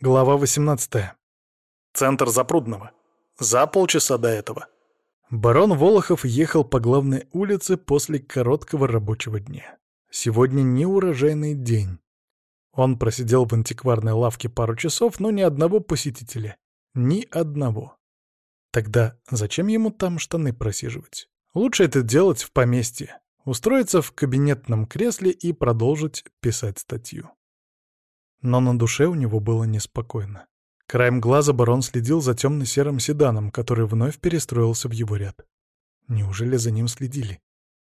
Глава 18. Центр Запрудного. За полчаса до этого. Барон Волохов ехал по главной улице после короткого рабочего дня. Сегодня не урожайный день. Он просидел в антикварной лавке пару часов, но ни одного посетителя. Ни одного. Тогда зачем ему там штаны просиживать? Лучше это делать в поместье, устроиться в кабинетном кресле и продолжить писать статью. Но на душе у него было неспокойно. Краем глаза барон следил за темно-серым седаном, который вновь перестроился в его ряд. Неужели за ним следили?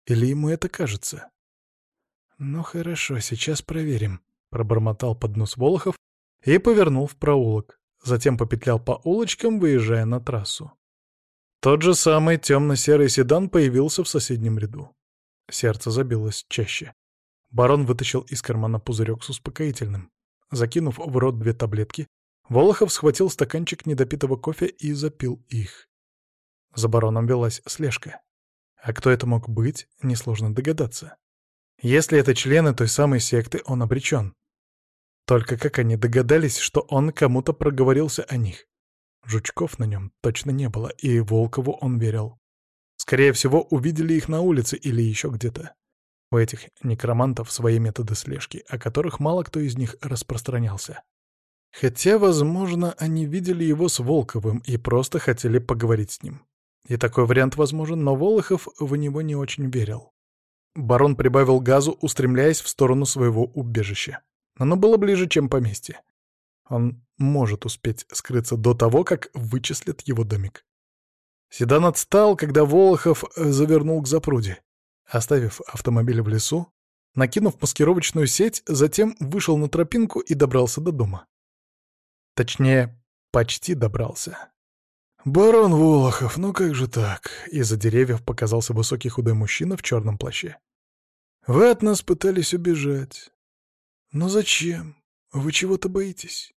Или ему это кажется? «Ну хорошо, сейчас проверим», — пробормотал под нос Волохов и повернул в проулок. Затем попетлял по улочкам, выезжая на трассу. Тот же самый темно-серый седан появился в соседнем ряду. Сердце забилось чаще. Барон вытащил из кармана пузырек с успокоительным. Закинув в рот две таблетки, Волохов схватил стаканчик недопитого кофе и запил их. За бароном велась слежка. А кто это мог быть, несложно догадаться. Если это члены той самой секты, он обречен. Только как они догадались, что он кому-то проговорился о них? Жучков на нем точно не было, и Волкову он верил. Скорее всего, увидели их на улице или еще где-то. У этих некромантов свои методы слежки, о которых мало кто из них распространялся. Хотя, возможно, они видели его с Волковым и просто хотели поговорить с ним. И такой вариант возможен, но Волохов в него не очень верил. Барон прибавил газу, устремляясь в сторону своего убежища. Оно было ближе, чем поместье. Он может успеть скрыться до того, как вычислят его домик. Седан отстал, когда Волохов завернул к запруде. Оставив автомобиль в лесу, накинув маскировочную сеть, затем вышел на тропинку и добрался до дома. Точнее, почти добрался. «Барон Волохов, ну как же так?» Из-за деревьев показался высокий худой мужчина в черном плаще. «Вы от нас пытались убежать. Но зачем? Вы чего-то боитесь?»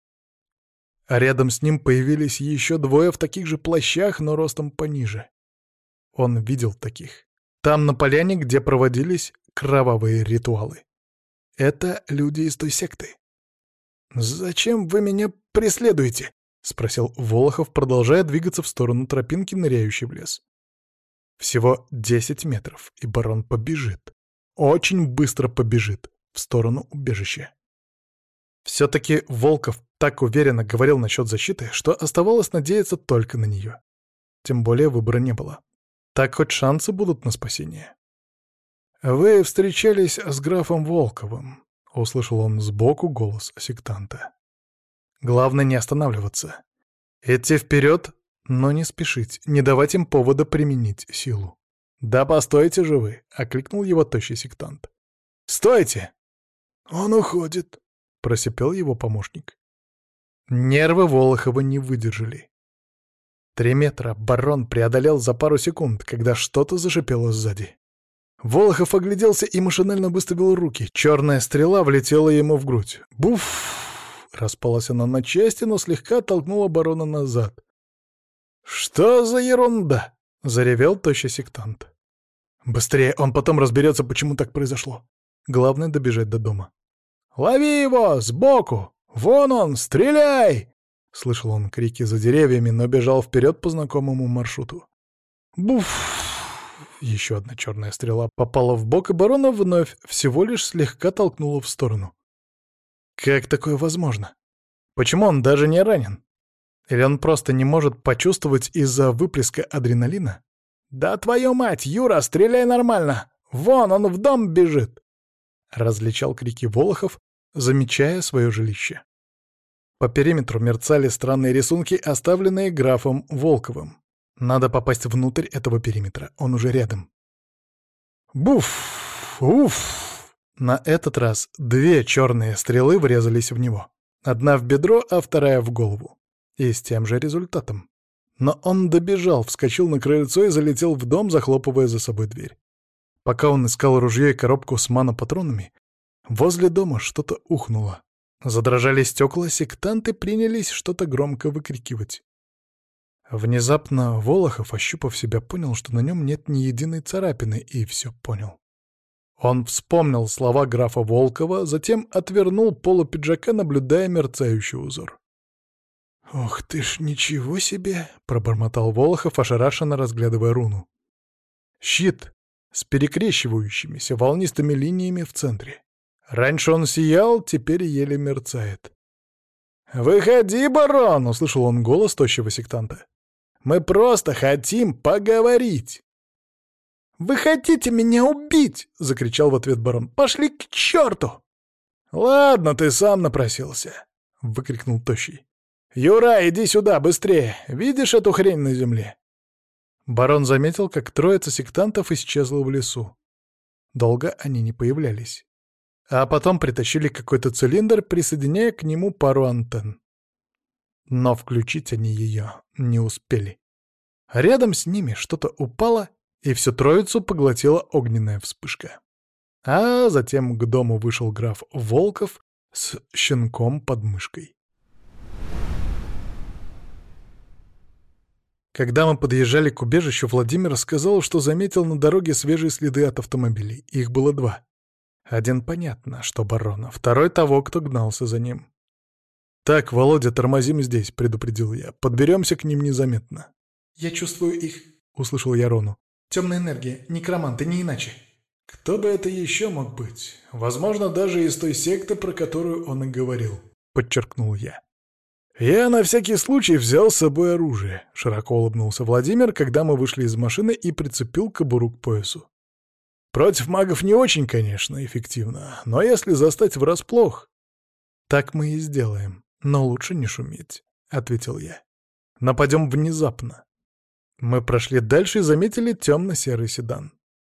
А рядом с ним появились еще двое в таких же плащах, но ростом пониже. Он видел таких. Там, на поляне, где проводились кровавые ритуалы. Это люди из той секты. «Зачем вы меня преследуете?» — спросил Волохов, продолжая двигаться в сторону тропинки, ныряющей в лес. Всего десять метров, и барон побежит. Очень быстро побежит в сторону убежища. Все-таки Волков так уверенно говорил насчет защиты, что оставалось надеяться только на нее. Тем более выбора не было. Так хоть шансы будут на спасение. «Вы встречались с графом Волковым», — услышал он сбоку голос сектанта. «Главное не останавливаться. Идти вперед, но не спешить, не давать им повода применить силу». «Да постойте же вы!» — окликнул его тощий сектант. «Стойте!» «Он уходит», — просипел его помощник. Нервы Волохова не выдержали. Три метра барон преодолел за пару секунд, когда что-то зашипело сзади. Волохов огляделся и машинально выставил руки. Черная стрела влетела ему в грудь. Буф! Распалась она на части, но слегка толкнула барона назад. «Что за ерунда?» — заревел тощий сектант. «Быстрее, он потом разберется, почему так произошло. Главное — добежать до дома». «Лови его! Сбоку! Вон он! Стреляй!» Слышал он крики за деревьями, но бежал вперед по знакомому маршруту. Буф! Еще одна черная стрела попала в бок, и барона вновь всего лишь слегка толкнула в сторону. Как такое возможно? Почему он даже не ранен? Или он просто не может почувствовать из-за выплеска адреналина? «Да твою мать, Юра, стреляй нормально! Вон он в дом бежит!» Различал крики Волохов, замечая свое жилище. По периметру мерцали странные рисунки, оставленные графом Волковым. Надо попасть внутрь этого периметра, он уже рядом. Буф! Уф! На этот раз две черные стрелы врезались в него. Одна в бедро, а вторая в голову. И с тем же результатом. Но он добежал, вскочил на крыльцо и залетел в дом, захлопывая за собой дверь. Пока он искал ружье и коробку с манопатронами, возле дома что-то ухнуло. Задрожали стекла, сектанты принялись что-то громко выкрикивать. Внезапно Волохов, ощупав себя, понял, что на нем нет ни единой царапины, и все понял. Он вспомнил слова графа Волкова, затем отвернул полу пиджака, наблюдая мерцающий узор. «Ох ты ж, ничего себе!» — пробормотал Волохов, ошарашенно разглядывая руну. «Щит с перекрещивающимися волнистыми линиями в центре. Раньше он сиял, теперь еле мерцает. «Выходи, барон!» — услышал он голос тощего сектанта. «Мы просто хотим поговорить!» «Вы хотите меня убить!» — закричал в ответ барон. «Пошли к черту!» «Ладно, ты сам напросился!» — выкрикнул Тощий. «Юра, иди сюда, быстрее! Видишь эту хрень на земле?» Барон заметил, как троица сектантов исчезла в лесу. Долго они не появлялись. А потом притащили какой-то цилиндр, присоединяя к нему пару антенн. Но включить они ее не успели. Рядом с ними что-то упало, и всю троицу поглотила огненная вспышка. А затем к дому вышел граф Волков с щенком под мышкой. Когда мы подъезжали к убежищу, Владимир сказал, что заметил на дороге свежие следы от автомобилей. Их было два. Один понятно, что барона, второй того, кто гнался за ним. «Так, Володя, тормозим здесь», — предупредил я. «Подберемся к ним незаметно». «Я чувствую их», — услышал я Рону. «Темная энергия, некроманты, не иначе». «Кто бы это еще мог быть? Возможно, даже из той секты, про которую он и говорил», — подчеркнул я. «Я на всякий случай взял с собой оружие», — широко улыбнулся Владимир, когда мы вышли из машины и прицепил кобуру к поясу. «Против магов не очень, конечно, эффективно, но если застать врасплох...» «Так мы и сделаем, но лучше не шуметь», — ответил я. «Нападем внезапно». Мы прошли дальше и заметили темно-серый седан.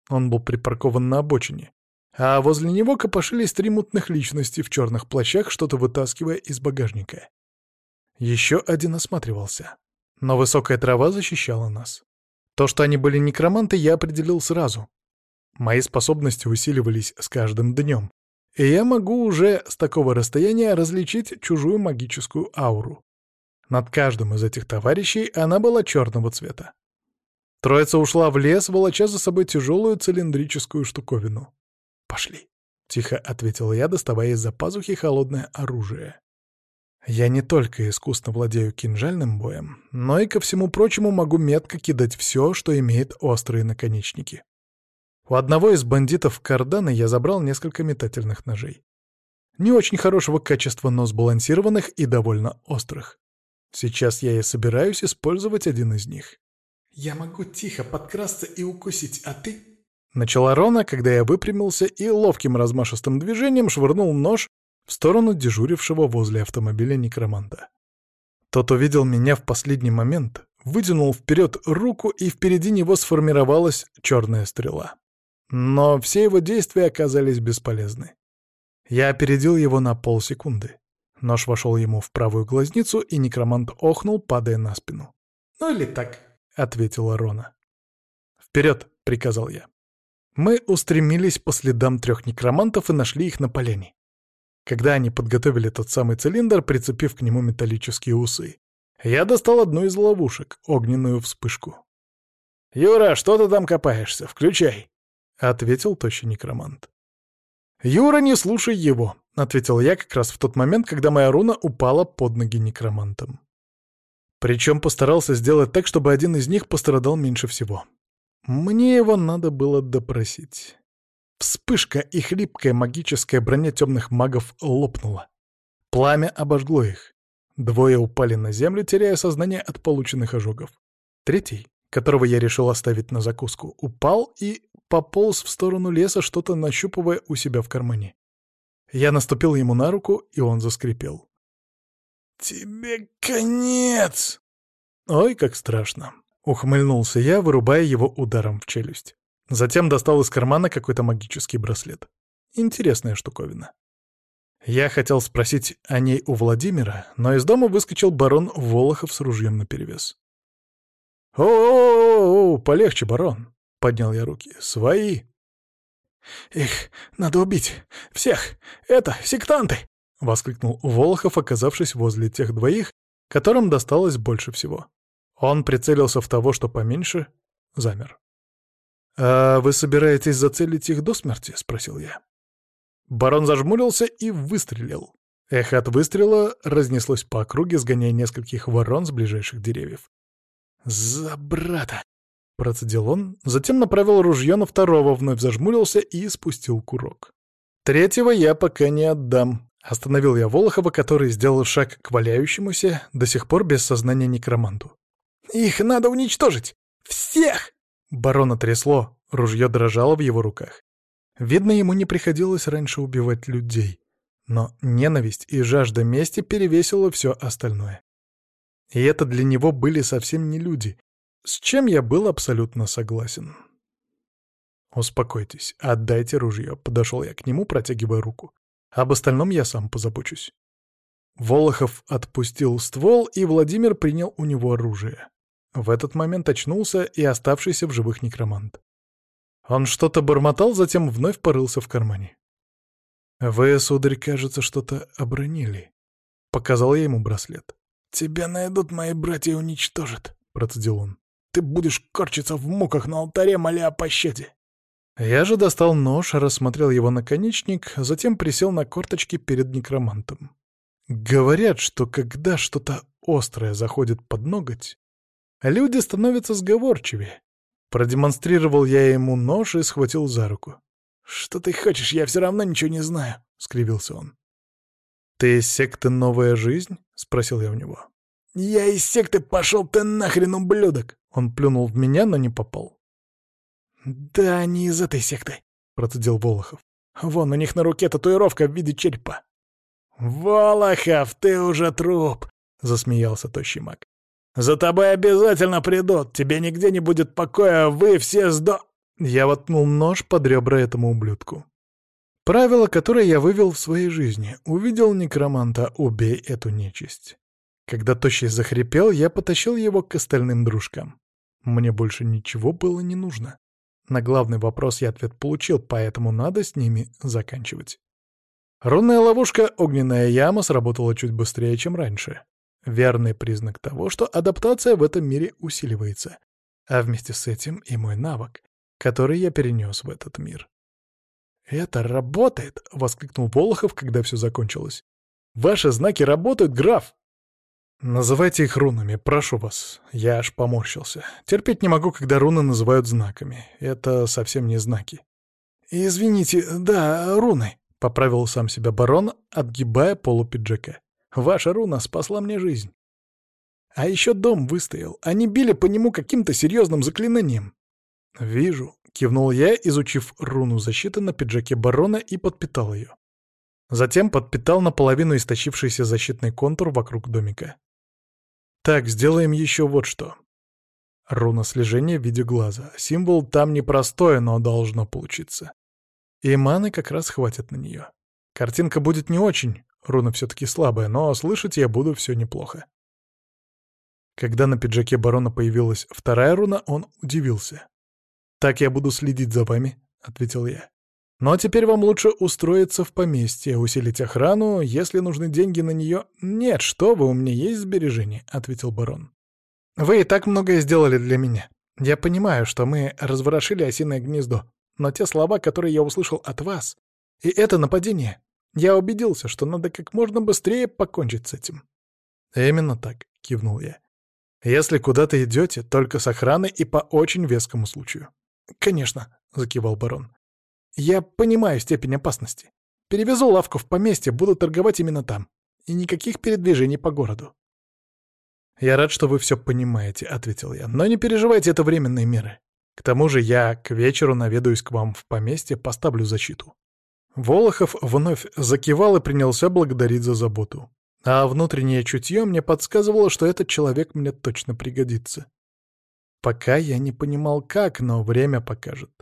Он был припаркован на обочине, а возле него копошились три мутных личности в черных плащах, что-то вытаскивая из багажника. Еще один осматривался. Но высокая трава защищала нас. То, что они были некроманты, я определил сразу. Мои способности усиливались с каждым днем. И я могу уже с такого расстояния различить чужую магическую ауру. Над каждым из этих товарищей она была черного цвета. Троица ушла в лес, волоча за собой тяжелую цилиндрическую штуковину. «Пошли», — тихо ответил я, доставая из-за пазухи холодное оружие. Я не только искусно владею кинжальным боем, но и ко всему прочему могу метко кидать все, что имеет острые наконечники. У одного из бандитов кардана я забрал несколько метательных ножей. Не очень хорошего качества, но сбалансированных и довольно острых. Сейчас я и собираюсь использовать один из них. «Я могу тихо подкрасться и укусить, а ты...» Начала Рона, когда я выпрямился и ловким размашистым движением швырнул нож в сторону дежурившего возле автомобиля некроманта. Тот увидел меня в последний момент, вытянул вперед руку, и впереди него сформировалась черная стрела. Но все его действия оказались бесполезны. Я опередил его на полсекунды. Нож вошел ему в правую глазницу, и некромант охнул, падая на спину. «Ну или так», — ответила Рона. «Вперед!» — приказал я. Мы устремились по следам трех некромантов и нашли их на поляне когда они подготовили тот самый цилиндр, прицепив к нему металлические усы. Я достал одну из ловушек, огненную вспышку. «Юра, что ты там копаешься? Включай!» — ответил тощий некромант. «Юра, не слушай его!» — ответил я как раз в тот момент, когда моя руна упала под ноги некромантам. Причем постарался сделать так, чтобы один из них пострадал меньше всего. Мне его надо было допросить. Вспышка и хлипкая магическая броня темных магов лопнула. Пламя обожгло их. Двое упали на землю, теряя сознание от полученных ожогов. Третий, которого я решил оставить на закуску, упал и пополз в сторону леса, что-то нащупывая у себя в кармане. Я наступил ему на руку, и он заскрипел. «Тебе конец!» «Ой, как страшно!» — ухмыльнулся я, вырубая его ударом в челюсть. Затем достал из кармана какой-то магический браслет. Интересная штуковина. Я хотел спросить о ней у Владимира, но из дома выскочил барон Волохов с ружьем наперевес. «О-о-о, полегче, барон!» — поднял я руки. «Свои!» «Их надо убить! Всех! Это сектанты!» — воскликнул Волохов, оказавшись возле тех двоих, которым досталось больше всего. Он прицелился в того, что поменьше, замер. «А вы собираетесь зацелить их до смерти?» — спросил я. Барон зажмурился и выстрелил. Эхо от выстрела разнеслось по округе, сгоняя нескольких ворон с ближайших деревьев. «За брата!» — процедил он, затем направил ружье на второго, вновь зажмурился и спустил курок. «Третьего я пока не отдам», — остановил я Волохова, который сделал шаг к валяющемуся, до сих пор без сознания некроманту. «Их надо уничтожить! Всех!» Барона трясло, ружье дрожало в его руках. Видно, ему не приходилось раньше убивать людей. Но ненависть и жажда мести перевесило все остальное. И это для него были совсем не люди, с чем я был абсолютно согласен. «Успокойтесь, отдайте ружье», — подошел я к нему, протягивая руку. «Об остальном я сам позабочусь». Волохов отпустил ствол, и Владимир принял у него оружие. В этот момент очнулся и оставшийся в живых некромант. Он что-то бормотал, затем вновь порылся в кармане. «Вы, сударь, кажется, что-то обронили». Показал я ему браслет. «Тебя найдут мои братья и уничтожат», — процедил он. «Ты будешь корчиться в муках на алтаре, моля о пощаде». Я же достал нож, рассмотрел его наконечник, затем присел на корточки перед некромантом. Говорят, что когда что-то острое заходит под ноготь, люди становятся сговорчивее. Продемонстрировал я ему нож и схватил за руку. «Что ты хочешь? Я все равно ничего не знаю», — скривился он. «Ты из секты «Новая жизнь»?» — спросил я у него. «Я из секты пошел ты нахрен, ублюдок!» Он плюнул в меня, но не попал. «Да, не из этой секты», — процедил Волохов. «Вон у них на руке татуировка в виде черепа». «Волохов, ты уже труп!» — засмеялся тощий маг. «За тобой обязательно придут, тебе нигде не будет покоя, вы все сдо...» Я воткнул нож под ребра этому ублюдку. Правило, которое я вывел в своей жизни. Увидел некроманта «убей эту нечисть». Когда Тощий захрипел, я потащил его к остальным дружкам. Мне больше ничего было не нужно. На главный вопрос я ответ получил, поэтому надо с ними заканчивать. Рунная ловушка «Огненная яма» сработала чуть быстрее, чем раньше. Верный признак того, что адаптация в этом мире усиливается. А вместе с этим и мой навык который я перенес в этот мир. «Это работает!» — воскликнул Волохов, когда все закончилось. «Ваши знаки работают, граф!» «Называйте их рунами, прошу вас». Я аж поморщился. Терпеть не могу, когда руны называют знаками. Это совсем не знаки. «Извините, да, руны», — поправил сам себя барон, отгибая полу пиджака. «Ваша руна спасла мне жизнь. А еще дом выстоял. Они били по нему каким-то серьезным заклинанием. «Вижу», — кивнул я, изучив руну защиты на пиджаке барона и подпитал ее. Затем подпитал наполовину истощившийся защитный контур вокруг домика. Так, сделаем еще вот что. Руна слежения в виде глаза. Символ там непростой, но должно получиться. И маны как раз хватит на нее. Картинка будет не очень, руна все-таки слабая, но слышать я буду все неплохо. Когда на пиджаке барона появилась вторая руна, он удивился. «Так я буду следить за вами», — ответил я. «Ну а теперь вам лучше устроиться в поместье, усилить охрану, если нужны деньги на нее...» «Нет, что вы, у меня есть сбережения», — ответил барон. «Вы и так многое сделали для меня. Я понимаю, что мы разворошили осиное гнездо, но те слова, которые я услышал от вас, и это нападение, я убедился, что надо как можно быстрее покончить с этим». «Именно так», — кивнул я. «Если куда-то идете, только с охраной и по очень вескому случаю». «Конечно», — закивал барон. «Я понимаю степень опасности. Перевезу лавку в поместье, буду торговать именно там. И никаких передвижений по городу». «Я рад, что вы все понимаете», — ответил я. «Но не переживайте, это временные меры. К тому же я к вечеру наведаюсь к вам в поместье, поставлю защиту». Волохов вновь закивал и принялся благодарить за заботу. А внутреннее чутье мне подсказывало, что этот человек мне точно пригодится. Пока я не понимал как, но время покажет.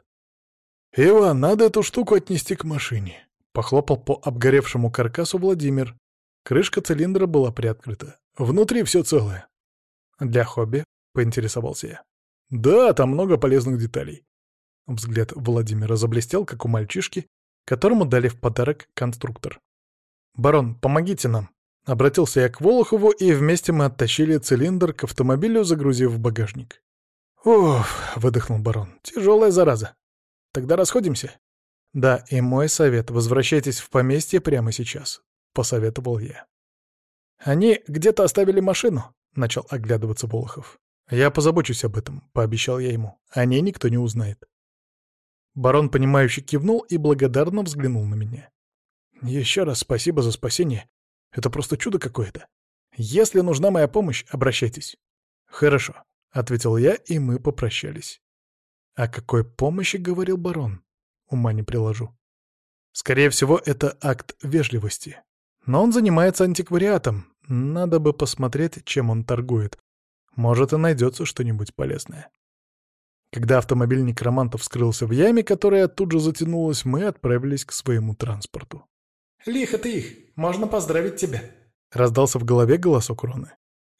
«Иван, надо эту штуку отнести к машине», — похлопал по обгоревшему каркасу Владимир. Крышка цилиндра была приоткрыта. Внутри все целое. «Для хобби?» — поинтересовался я. «Да, там много полезных деталей». Взгляд Владимира заблестел, как у мальчишки, которому дали в подарок конструктор. «Барон, помогите нам!» Обратился я к Волохову, и вместе мы оттащили цилиндр к автомобилю, загрузив в багажник. «Уф», — выдохнул барон, — «тяжелая зараза. Тогда расходимся?» «Да, и мой совет — возвращайтесь в поместье прямо сейчас. — посоветовал я. «Они где-то оставили машину», — начал оглядываться Волохов. «Я позабочусь об этом», — пообещал я ему. «О ней никто не узнает». Барон, понимающе кивнул и благодарно взглянул на меня. «Еще раз спасибо за спасение. Это просто чудо какое-то. Если нужна моя помощь, обращайтесь». «Хорошо», — ответил я, и мы попрощались. «О какой помощи?» — говорил барон. Ума не приложу. Скорее всего, это акт вежливости. Но он занимается антиквариатом. Надо бы посмотреть, чем он торгует. Может, и найдется что-нибудь полезное. Когда автомобиль некромантов скрылся в яме, которая тут же затянулась, мы отправились к своему транспорту. «Лихо ты их! Можно поздравить тебя!» — раздался в голове голосок Роны.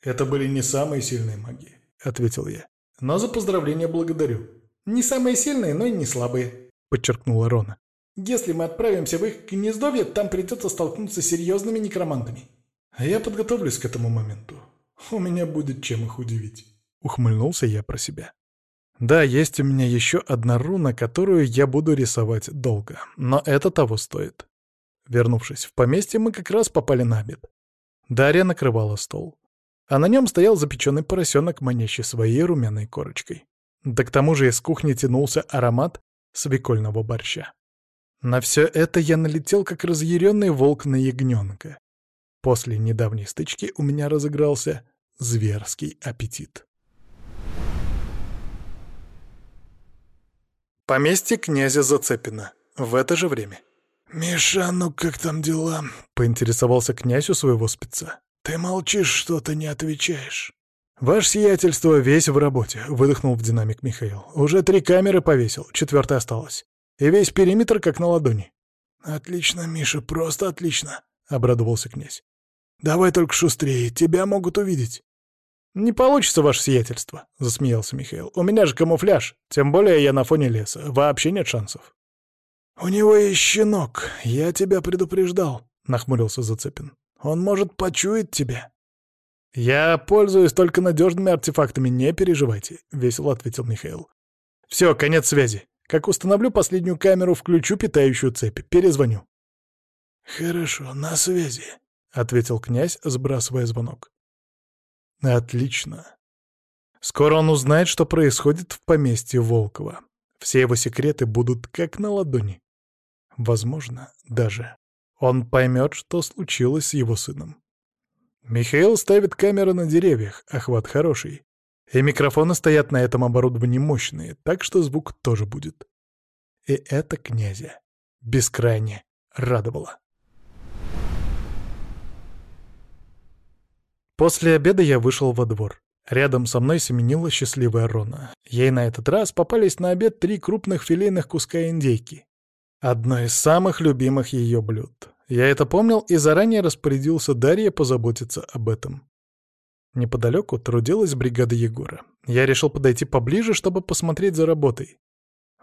«Это были не самые сильные маги», — ответил я. «Но за поздравления благодарю. Не самые сильные, но и не слабые», — подчеркнула Рона. «Если мы отправимся в их гнездовье, там придется столкнуться с серьезными некромантами. А я подготовлюсь к этому моменту. У меня будет чем их удивить». Ухмыльнулся я про себя. Да, есть у меня еще одна руна, которую я буду рисовать долго, но это того стоит. Вернувшись в поместье, мы как раз попали на обед. Дарья накрывала стол. А на нем стоял запеченный поросенок, манящий своей румяной корочкой. Да к тому же из кухни тянулся аромат свекольного борща. На все это я налетел, как разъяренный волк на ягненка. После недавней стычки у меня разыгрался зверский аппетит. Поместье князя Зацепина. В это же время. «Миша, ну как там дела?» — поинтересовался князь у своего спеца. «Ты молчишь, что-то не отвечаешь». «Ваше сиятельство весь в работе», — выдохнул в динамик Михаил. «Уже три камеры повесил, четвертая осталась. И весь периметр как на ладони». «Отлично, Миша, просто отлично», — обрадовался князь. «Давай только шустрее, тебя могут увидеть». «Не получится, ваше сиятельство», — засмеялся Михаил. «У меня же камуфляж, тем более я на фоне леса. Вообще нет шансов». «У него есть щенок, я тебя предупреждал», — нахмурился Зацепин. «Он может почуять тебя». «Я пользуюсь только надежными артефактами, не переживайте», — весело ответил Михаил. «Все, конец связи. Как установлю последнюю камеру, включу питающую цепь. Перезвоню». «Хорошо, на связи», — ответил князь, сбрасывая звонок. «Отлично. Скоро он узнает, что происходит в поместье Волкова. Все его секреты будут как на ладони. Возможно, даже он поймет, что случилось с его сыном. Михаил ставит камеры на деревьях, охват хороший. И микрофоны стоят на этом оборудовании мощные, так что звук тоже будет. И это князя бескрайне радовало. После обеда я вышел во двор. Рядом со мной семенила счастливая Рона. Ей на этот раз попались на обед три крупных филейных куска индейки. Одно из самых любимых ее блюд. Я это помнил и заранее распорядился Дарье позаботиться об этом. Неподалеку трудилась бригада Егора. Я решил подойти поближе, чтобы посмотреть за работой.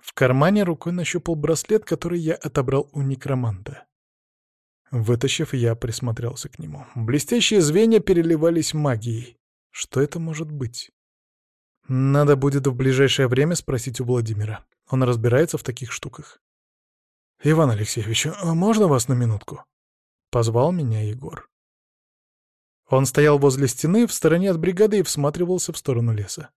В кармане рукой нащупал браслет, который я отобрал у некроманта. Вытащив, я присмотрелся к нему. Блестящие звенья переливались магией. Что это может быть? Надо будет в ближайшее время спросить у Владимира. Он разбирается в таких штуках. «Иван Алексеевич, а можно вас на минутку?» Позвал меня Егор. Он стоял возле стены в стороне от бригады и всматривался в сторону леса.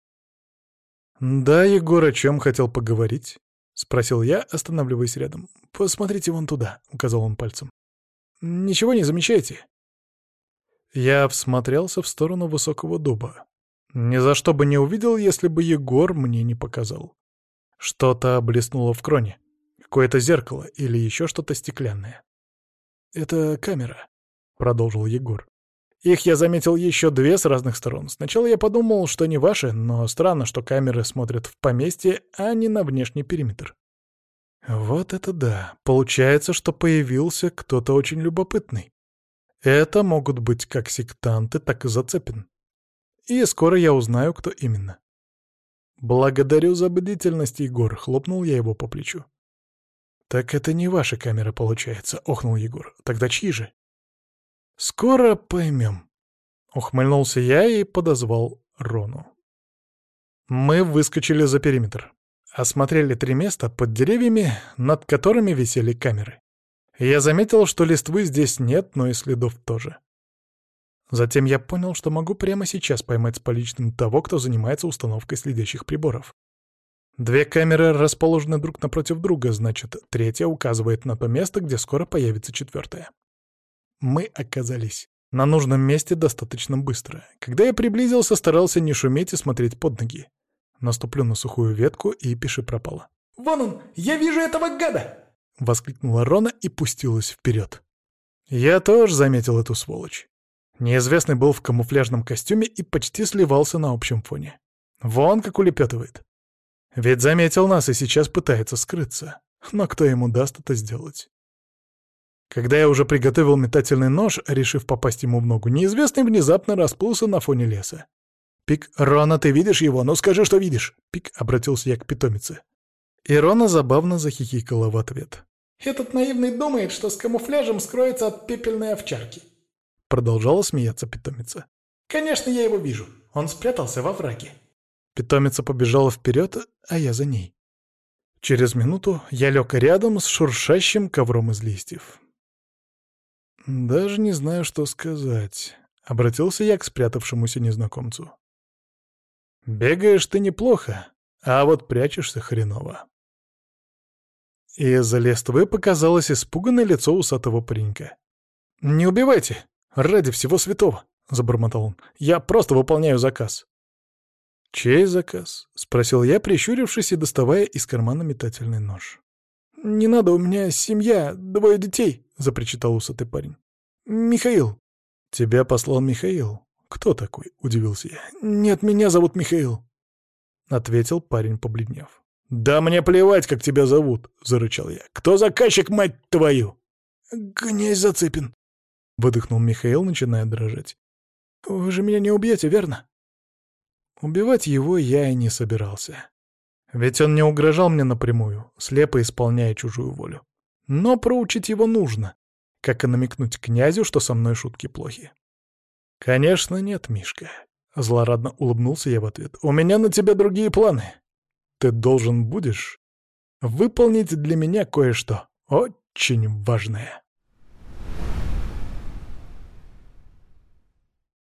«Да, Егор, о чем хотел поговорить?» — спросил я, останавливаясь рядом. «Посмотрите вон туда», — указал он пальцем. «Ничего не замечаете?» Я всмотрелся в сторону высокого дуба. Ни за что бы не увидел, если бы Егор мне не показал. Что-то блеснуло в кроне. Какое-то зеркало или еще что-то стеклянное. «Это камера», — продолжил Егор. «Их я заметил еще две с разных сторон. Сначала я подумал, что не ваши, но странно, что камеры смотрят в поместье, а не на внешний периметр». Вот это да. Получается, что появился кто-то очень любопытный. Это могут быть как сектанты, так и Зацепин. И скоро я узнаю, кто именно. «Благодарю за бдительность, Егор», — хлопнул я его по плечу. «Так это не ваша камера, получается», — охнул Егор. «Тогда чьи же?» «Скоро поймем», — ухмыльнулся я и подозвал Рону. Мы выскочили за периметр. Осмотрели три места под деревьями, над которыми висели камеры. Я заметил, что листвы здесь нет, но и следов тоже. Затем я понял, что могу прямо сейчас поймать с поличным того, кто занимается установкой следящих приборов. Две камеры расположены друг напротив друга, значит, третья указывает на то место, где скоро появится четвертая. Мы оказались на нужном месте достаточно быстро. Когда я приблизился, старался не шуметь и смотреть под ноги. Наступлю на сухую ветку, и пиши пропало. «Вон он! Я вижу этого гада!» — воскликнула Рона и пустилась вперед. Я тоже заметил эту сволочь. Неизвестный был в камуфляжном костюме и почти сливался на общем фоне. Вон как улепетывает. Ведь заметил нас и сейчас пытается скрыться. Но кто ему даст это сделать? Когда я уже приготовил метательный нож, решив попасть ему в ногу, неизвестный внезапно расплылся на фоне леса. «Пик, Рона, ты видишь его? Ну скажи, что видишь!» Пик обратился я к питомице. И Рона забавно захихикала в ответ. «Этот наивный думает, что с камуфляжем скроется от пепельной овчарки». Продолжала смеяться питомица. «Конечно, я его вижу. Он спрятался во враге». Питомица побежала вперед, а я за ней. Через минуту я лег рядом с шуршащим ковром из листьев. «Даже не знаю, что сказать», — обратился я к спрятавшемуся незнакомцу. «Бегаешь ты неплохо, а вот прячешься хреново». Из-за листвы показалось испуганное лицо усатого паренька. «Не убивайте! Ради всего святого!» — забормотал он. «Я просто выполняю заказ». «Чей заказ?» — спросил я, прищурившись и доставая из кармана метательный нож. «Не надо, у меня семья, двое детей», — запричитал усатый парень. «Михаил». «Тебя послал Михаил? Кто такой?» — удивился я. «Нет, меня зовут Михаил», — ответил парень, побледнев. «Да мне плевать, как тебя зовут», — зарычал я. «Кто заказчик, мать твою?» «Князь Зацепин», — выдохнул Михаил, начиная дрожать. «Вы же меня не убьете, верно?» Убивать его я и не собирался. Ведь он не угрожал мне напрямую, слепо исполняя чужую волю. Но проучить его нужно, как и намекнуть князю, что со мной шутки плохи. «Конечно нет, Мишка», — злорадно улыбнулся я в ответ. «У меня на тебя другие планы. Ты должен будешь выполнить для меня кое-что очень важное».